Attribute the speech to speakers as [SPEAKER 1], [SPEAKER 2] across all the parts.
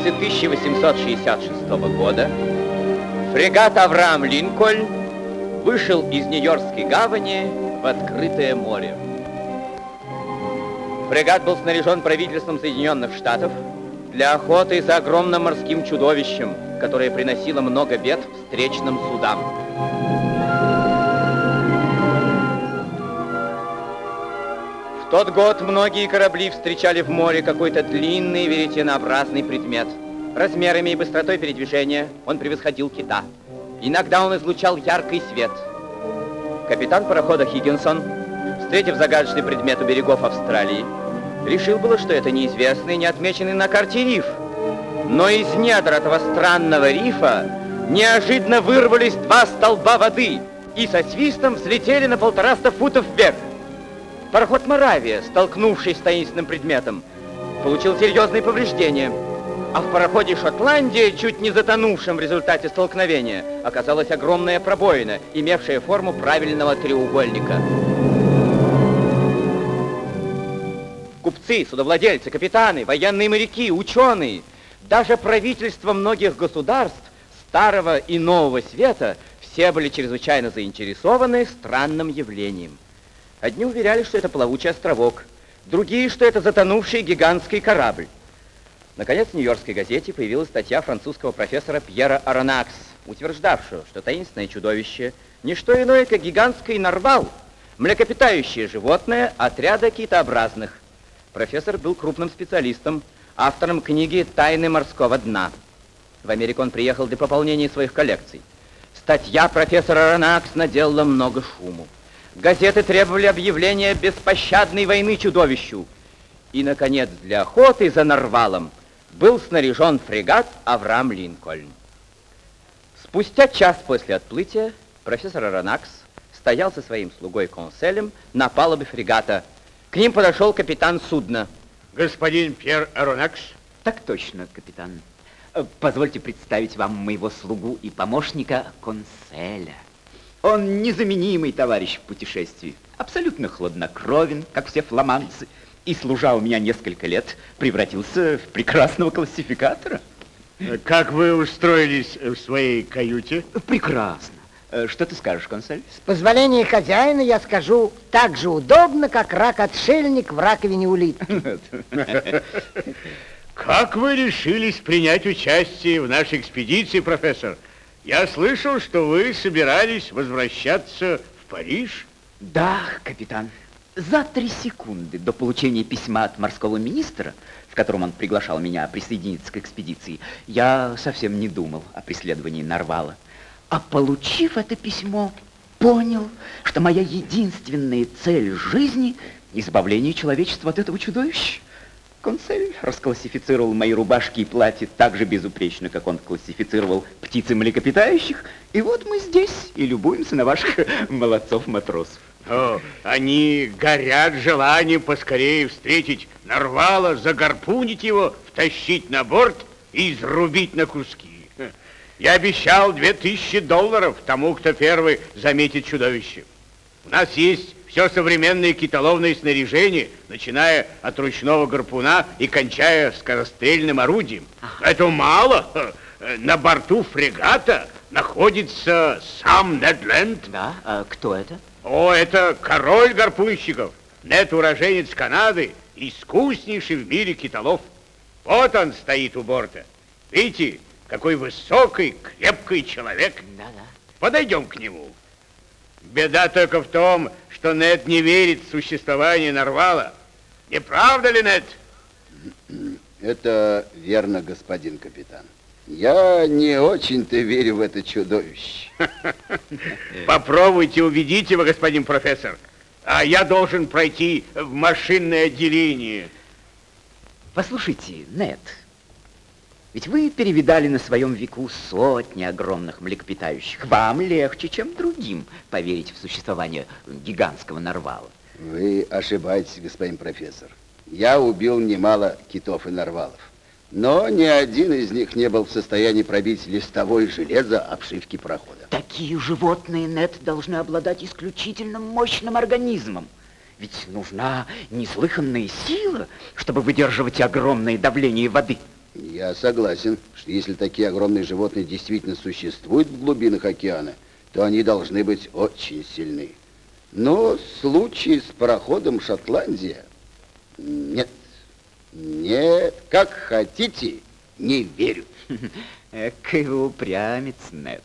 [SPEAKER 1] месяце 1866 года фрегат «Авраам Линкольн» вышел из Нью-Йоркской гавани в открытое море. Фрегат был снаряжен правительством Соединенных Штатов для охоты за огромным морским чудовищем, которое приносило много бед встречным судам. Тот год многие корабли встречали в море какой-то длинный веретенообразный предмет. Размерами и быстротой передвижения он превосходил кита. Иногда он излучал яркий свет. Капитан парохода Хиггинсон, встретив загадочный предмет у берегов Австралии, решил было, что это неизвестный, не отмеченный на карте риф. Но из недр этого странного рифа неожиданно вырвались два столба воды и со свистом взлетели на полтораста футов вверх. Пароход «Моравия», столкнувшись с таинственным предметом, получил серьезные повреждения. А в пароходе «Шотландия», чуть не затонувшем в результате столкновения, оказалась огромная пробоина, имевшая форму правильного треугольника. Купцы, судовладельцы, капитаны, военные моряки, ученые, даже правительства многих государств старого и нового света все были чрезвычайно заинтересованы странным явлением – Одни уверяли, что это плавучий островок, другие, что это затонувший гигантский корабль. Наконец, в Нью-Йоркской газете появилась статья французского профессора Пьера Аронакс, утверждавшего, что таинственное чудовище – не что иное, как гигантский нарвал, млекопитающее животное отряда китообразных. Профессор был крупным специалистом, автором книги «Тайны морского дна». В Америку он приехал для пополнения своих коллекций. Статья профессора Аронакс наделала много шуму. Газеты требовали объявления беспощадной войны чудовищу. И, наконец, для охоты за Нарвалом был снаряжен фрегат Авраам Линкольн. Спустя час после отплытия профессор Аронакс стоял со своим слугой Конселем на палубе фрегата. К ним подошел капитан судна.
[SPEAKER 2] Господин Пьер Аронакс?
[SPEAKER 3] Так точно, капитан. Позвольте представить вам моего слугу и помощника Конселя. Он незаменимый товарищ в путешествии. Абсолютно хладнокровен, как все фламандцы. И, служа у меня несколько лет, превратился в прекрасного классификатора.
[SPEAKER 2] Как вы устроились в своей каюте?
[SPEAKER 3] Прекрасно. Э, что ты скажешь, консель?
[SPEAKER 4] С позволения хозяина я скажу, так же удобно, как рак-отшельник в раковине улитки.
[SPEAKER 2] Как вы решились принять участие в нашей экспедиции, профессор? Я слышал, что вы собирались возвращаться в Париж?
[SPEAKER 3] Да, капитан. За три секунды до получения письма от морского министра, в котором он приглашал меня присоединиться к экспедиции, я совсем не думал о преследовании Нарвала. А получив это письмо, понял, что моя единственная цель жизни – избавление человечества от этого чудовища. Консель расклассифицировал мои рубашки и платья так же безупречно, как он классифицировал птицы млекопитающих. И вот мы здесь и любуемся на ваших молодцов-матросов.
[SPEAKER 2] О, они горят желанием поскорее встретить Нарвала, загарпунить его, втащить на борт и изрубить на куски. Я обещал две тысячи долларов тому, кто первый заметит чудовище. У нас есть все современное китоловное снаряжение, начиная от ручного гарпуна и кончая скорострельным орудием. Ага. Это мало. На борту фрегата находится сам Недленд.
[SPEAKER 3] Да? А кто это?
[SPEAKER 2] О, это король гарпунщиков. Нед уроженец Канады, искуснейший в мире китолов. Вот он стоит у борта. Видите, какой высокий, крепкий человек.
[SPEAKER 3] Да-да.
[SPEAKER 2] Подойдем к нему. Беда только в том, что Нед не верит в существование Нарвала. Не правда ли, Нед?
[SPEAKER 5] Это верно, господин капитан. Я не очень-то верю в это чудовище.
[SPEAKER 2] Попробуйте убедить его, господин профессор. А я должен пройти в машинное отделение.
[SPEAKER 3] Послушайте, Нед, ведь вы перевидали на своем веку сотни огромных млекопитающих. Вам легче, чем другим, поверить в существование гигантского нарвала.
[SPEAKER 5] Вы ошибаетесь, господин профессор. Я убил немало китов и нарвалов. Но ни один из них не был в состоянии пробить листовое железо обшивки прохода.
[SPEAKER 3] Такие животные, Нет, должны обладать исключительно мощным организмом. Ведь нужна неслыханная сила, чтобы выдерживать огромное давление воды.
[SPEAKER 5] Я согласен, что если такие огромные животные действительно существуют в глубинах океана, то они должны быть очень сильны. Но случай с пароходом Шотландия... Нет, нет, как хотите, не верю.
[SPEAKER 3] Вы упрямец, Нед.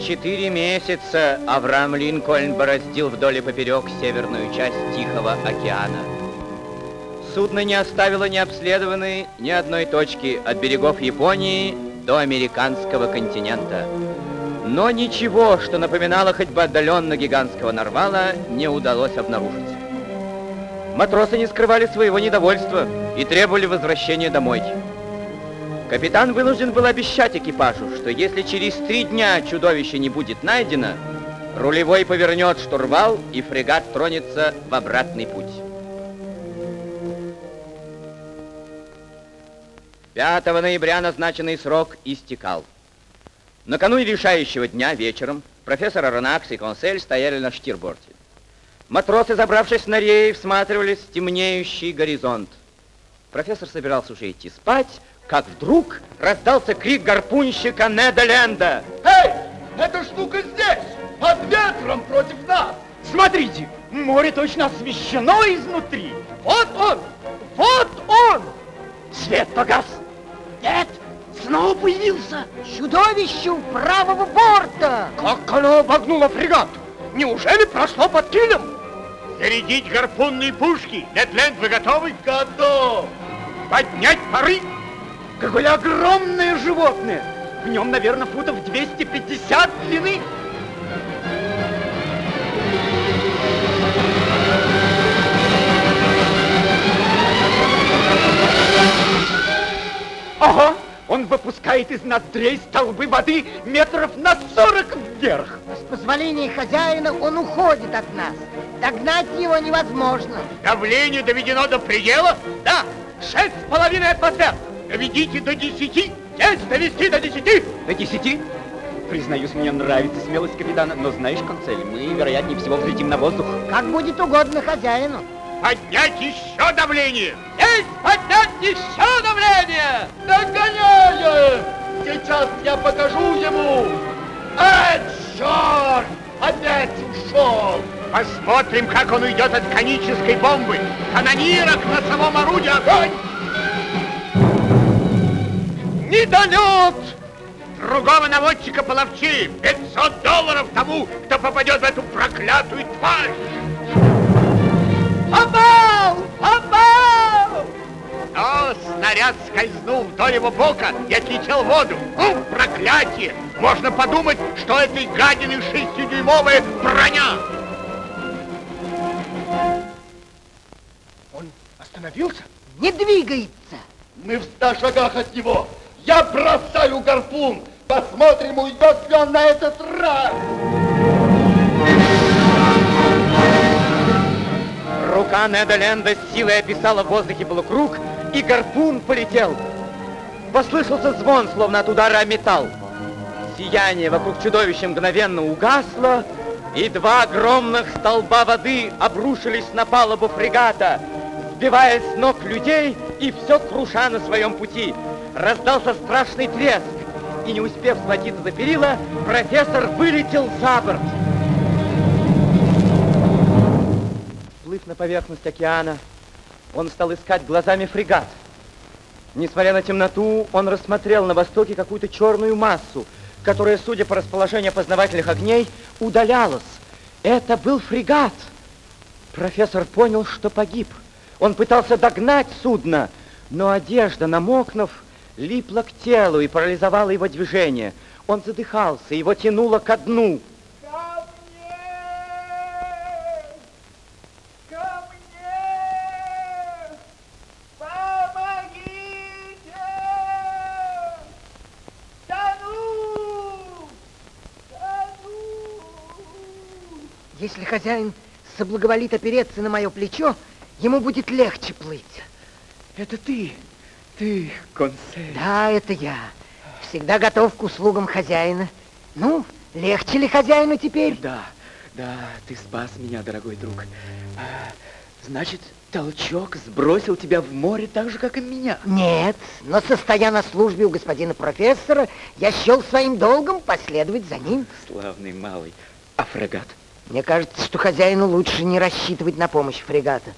[SPEAKER 1] Четыре месяца Авраам Линкольн бороздил вдоль и поперек северную часть Тихого океана. Судно не оставило необследованной ни одной точки от берегов Японии до американского континента. Но ничего, что напоминало хоть бы отдаленно гигантского нарвала, не удалось обнаружить. Матросы не скрывали своего недовольства и требовали возвращения домой. Капитан вынужден был обещать экипажу, что если через три дня чудовище не будет найдено, рулевой повернет штурвал и фрегат тронется в обратный путь. 5 ноября назначенный срок истекал. Накануне решающего дня вечером профессор Аронакс и Консель стояли на штирборте. Матросы, забравшись на рей, всматривались в темнеющий горизонт. Профессор собирался уже идти спать, как вдруг раздался крик гарпунщика Неда Ленда.
[SPEAKER 6] Эй, эта штука здесь, под ветром против нас.
[SPEAKER 7] Смотрите, море точно освещено изнутри. Вот он, вот он. Свет погас. Нет, снова появился.
[SPEAKER 4] Чудовище у правого борта!
[SPEAKER 7] Как оно обогнуло фрегат? Неужели прошло под килем?
[SPEAKER 2] Зарядить гарпунные пушки. Недленд, вы готовы?
[SPEAKER 6] Готов.
[SPEAKER 2] Поднять пары.
[SPEAKER 7] Какое огромное животное! В нем, наверное, футов 250 длины. Ага, он выпускает из ноздрей столбы воды метров на 40 вверх.
[SPEAKER 4] С позволения хозяина он уходит от нас. Догнать его невозможно.
[SPEAKER 2] Давление доведено до предела.
[SPEAKER 7] Да, шесть с половиной атмосфер.
[SPEAKER 2] Доведите до десяти.
[SPEAKER 7] Есть довести до десяти? До десяти? Признаюсь, мне нравится смелость капитана, но знаешь, Концель, мы, вероятнее всего, взлетим на воздух.
[SPEAKER 4] Как будет угодно хозяину.
[SPEAKER 2] Поднять еще давление.
[SPEAKER 7] Есть поднять еще давление!
[SPEAKER 6] Догоняем! Сейчас я покажу ему. А, черт! Опять ушел.
[SPEAKER 2] Посмотрим, как он уйдет от конической бомбы. Канонирок на самом орудии огонь!
[SPEAKER 7] Недолет!
[SPEAKER 2] Другого наводчика половчи. 500 долларов тому, кто попадет в эту проклятую тварь.
[SPEAKER 7] Попал! Попал!
[SPEAKER 2] Но снаряд скользнул вдоль его бока и отлетел в воду. Ну, проклятие! Можно подумать, что этой гадины шестидюймовая броня.
[SPEAKER 6] Он остановился?
[SPEAKER 4] Не двигается.
[SPEAKER 6] Мы в ста шагах от него. Я бросаю гарпун. Посмотрим, уйдет ли он на этот раз.
[SPEAKER 1] Рука Неда Ленда с силой описала в воздухе полукруг, и гарпун полетел. Послышался звон, словно от удара о металл. Сияние вокруг чудовища мгновенно угасло, и два огромных столба воды обрушились на палубу фрегата, сбивая с ног людей и все круша на своем пути. Раздался страшный треск, и не успев схватиться за перила, профессор вылетел за борт. Всплыв на поверхность океана, он стал искать глазами фрегат. Несмотря на темноту, он рассмотрел на востоке какую-то черную массу, которая, судя по расположению опознавательных огней, удалялась. Это был фрегат. Профессор понял, что погиб. Он пытался догнать судно, но одежда, намокнув, Липло к телу и парализовало его движение. Он задыхался, его тянуло ко дну.
[SPEAKER 7] Ко мне! Ко мне! Помогите! Тону! Тону!
[SPEAKER 4] Если хозяин соблаговолит опереться на мое плечо, ему будет легче плыть.
[SPEAKER 3] Это ты? Ты, консель.
[SPEAKER 4] Да, это я. Всегда готов к услугам хозяина. Ну, легче ли хозяину теперь?
[SPEAKER 3] Да, да, ты спас меня, дорогой друг. А, Значит, толчок сбросил тебя в море так же, как и меня.
[SPEAKER 4] Нет, но состоя на службе у господина профессора, я счел своим долгом последовать за ним.
[SPEAKER 3] Славный малый. А фрегат?
[SPEAKER 4] Мне кажется, что хозяину лучше не рассчитывать на помощь фрегата.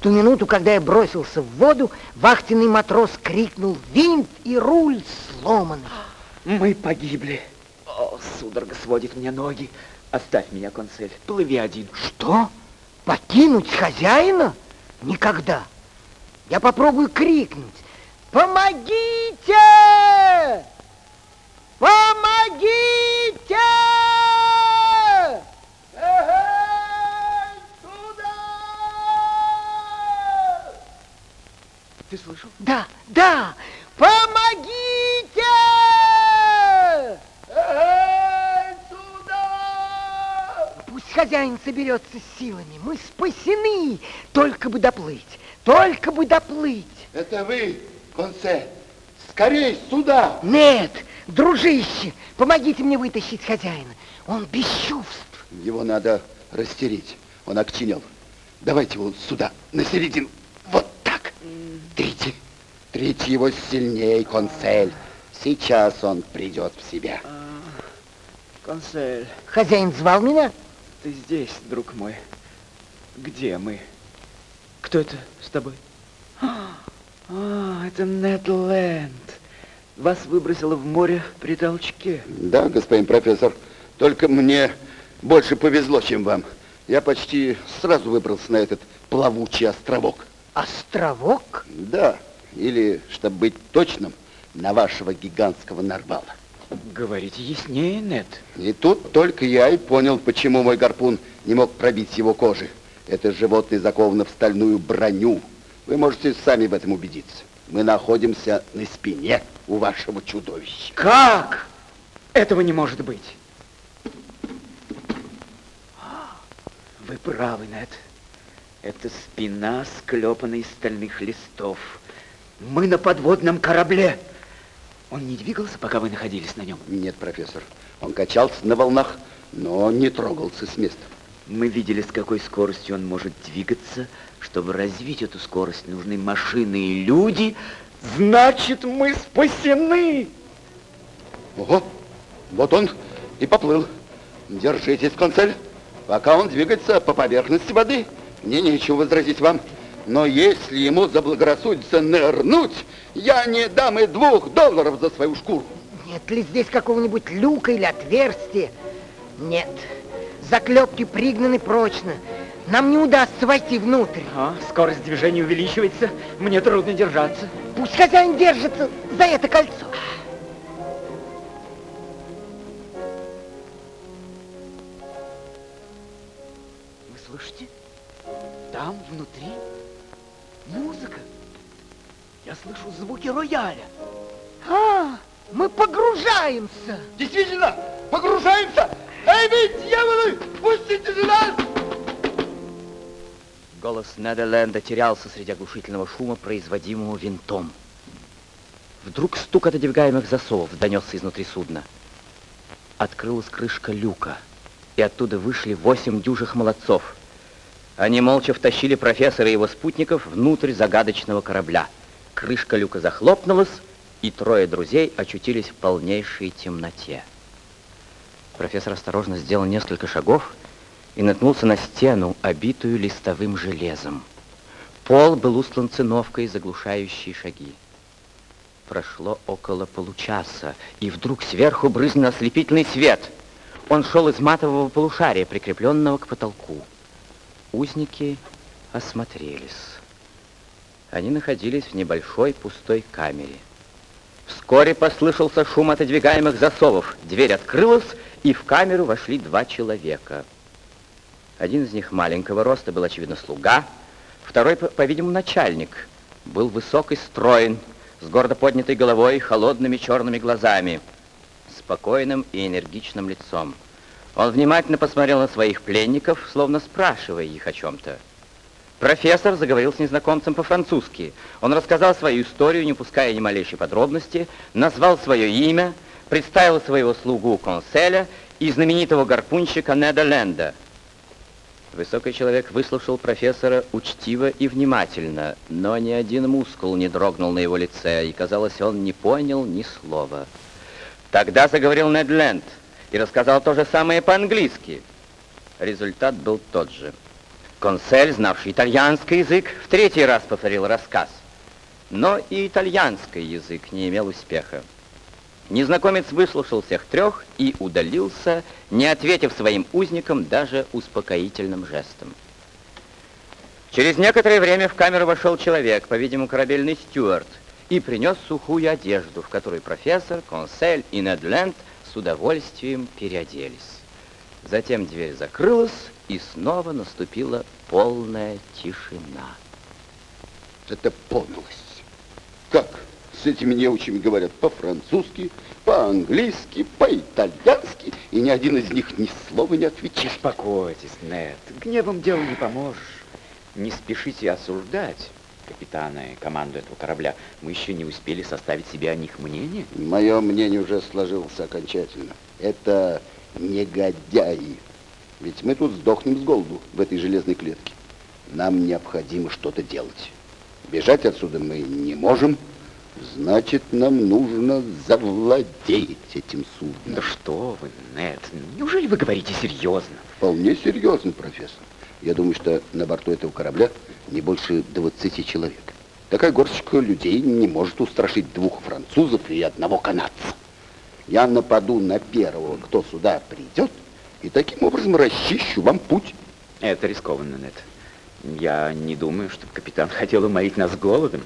[SPEAKER 4] В ту минуту, когда я бросился в воду, вахтенный матрос крикнул «Винт и руль сломаны!»
[SPEAKER 3] Мы погибли. О, судорога сводит мне ноги. Оставь меня, консель, плыви один.
[SPEAKER 4] Что? Покинуть хозяина? Никогда. Я попробую крикнуть. Помогите! Помогите!
[SPEAKER 3] Ты слышал?
[SPEAKER 4] Да, да! Помогите! Пусть хозяин соберется с силами. Мы спасены. Только бы доплыть. Только бы доплыть.
[SPEAKER 6] Это вы, консе. Скорей сюда.
[SPEAKER 4] Нет, дружище, помогите мне вытащить хозяина. Он без чувств.
[SPEAKER 5] Его надо растереть. Он окчинел. Давайте его сюда, на середину. Трите. Его сильней, консель. Сейчас он придет в себя.
[SPEAKER 3] Консель,
[SPEAKER 4] Хозяин звал меня?
[SPEAKER 3] ты здесь, друг мой. Где мы? Кто это с тобой? А, это Нед Ленд. Вас выбросило в море при толчке.
[SPEAKER 5] Да, господин профессор. Только мне больше повезло, чем вам. Я почти сразу выбрался на этот плавучий островок.
[SPEAKER 4] Островок?
[SPEAKER 5] Да, или, чтобы быть точным, на вашего гигантского нарвала.
[SPEAKER 3] Говорите яснее, Нед.
[SPEAKER 5] И тут только я и понял, почему мой гарпун не мог пробить его кожи. Это животное заковано в стальную броню. Вы можете сами в этом убедиться. Мы находимся на спине у вашего чудовища.
[SPEAKER 3] Как? Этого не может быть. Вы правы, Нед. Это спина, склепана из стальных листов. Мы на подводном корабле. Он не двигался, пока вы находились на нем?
[SPEAKER 5] Нет, профессор. Он качался на волнах, но не трогался с места.
[SPEAKER 3] Мы видели, с какой скоростью он может двигаться. Чтобы развить эту скорость, нужны машины и люди. Значит, мы спасены!
[SPEAKER 5] Ого, вот он и поплыл. Держитесь, консель. Пока он двигается по поверхности воды, мне нечего возразить вам. Но если ему заблагорассудится нырнуть, я не дам и двух долларов за свою шкуру.
[SPEAKER 4] Нет ли здесь какого-нибудь люка или отверстия? Нет. Заклепки пригнаны прочно. Нам не удастся войти внутрь.
[SPEAKER 3] А, скорость движения увеличивается. Мне трудно держаться.
[SPEAKER 4] Пусть хозяин держится за это кольцо.
[SPEAKER 3] Вы слышите? Там, внутри. Я слышу звуки рояля.
[SPEAKER 4] А, мы погружаемся.
[SPEAKER 6] Действительно, погружаемся. Эй, вы, дьяволы, пустите же нас!
[SPEAKER 1] Голос Неда Ленда терялся среди оглушительного шума, производимого винтом. Вдруг стук отодвигаемых засовов донесся изнутри судна. Открылась крышка люка, и оттуда вышли восемь дюжих молодцов. Они молча втащили профессора и его спутников внутрь загадочного корабля. Крышка люка захлопнулась, и трое друзей очутились в полнейшей темноте. Профессор осторожно сделал несколько шагов и наткнулся на стену, обитую листовым железом. Пол был устлан циновкой, заглушающей шаги. Прошло около получаса, и вдруг сверху брызнул ослепительный свет. Он шел из матового полушария, прикрепленного к потолку. Узники осмотрелись. Они находились в небольшой пустой камере. Вскоре послышался шум отодвигаемых засовов. Дверь открылась, и в камеру вошли два человека. Один из них маленького роста, был, очевидно, слуга. Второй, по- по-видимому, начальник. Был высок и строен, с гордо поднятой головой, холодными черными глазами, спокойным и энергичным лицом. Он внимательно посмотрел на своих пленников, словно спрашивая их о чем-то. Профессор заговорил с незнакомцем по-французски. Он рассказал свою историю, не пуская ни малейшей подробности, назвал свое имя, представил своего слугу Конселя и знаменитого гарпунщика Неда Ленда. Высокий человек выслушал профессора учтиво и внимательно, но ни один мускул не дрогнул на его лице, и, казалось, он не понял ни слова. Тогда заговорил Нед Ленд и рассказал то же самое по-английски. Результат был тот же. Консель, знавший итальянский язык, в третий раз повторил рассказ. Но и итальянский язык не имел успеха. Незнакомец выслушал всех трех и удалился, не ответив своим узникам даже успокоительным жестом. Через некоторое время в камеру вошел человек, по-видимому, корабельный стюарт, и принес сухую одежду, в которой профессор, консель и Недленд с удовольствием переоделись. Затем дверь закрылась, и снова наступила полная тишина.
[SPEAKER 5] Это подлость. Как с этими неучами говорят по-французски, по-английски, по-итальянски, и ни один из них ни слова не отвечает.
[SPEAKER 3] Успокойтесь, Нед. Гневом делу не поможешь. Не спешите осуждать капитана и команду этого корабля. Мы еще не успели составить себе о них мнение.
[SPEAKER 5] Мое мнение уже сложилось окончательно. Это негодяи. Ведь мы тут сдохнем с голоду в этой железной клетке. Нам необходимо что-то делать. Бежать отсюда мы не можем. Значит, нам нужно завладеть этим судном.
[SPEAKER 3] Да что вы, Нед, неужели вы говорите серьезно?
[SPEAKER 5] Вполне серьезно, профессор. Я думаю, что на борту этого корабля не больше 20 человек. Такая горсточка людей не может устрашить двух французов и одного канадца. Я нападу на первого, кто сюда придет, и таким образом расчищу вам путь.
[SPEAKER 3] Это рискованно, Нед. Я не думаю, что капитан хотел уморить нас голодом.